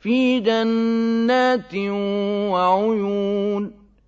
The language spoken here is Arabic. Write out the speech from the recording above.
فِي جَنَّاتٍ وَعُيُونٍ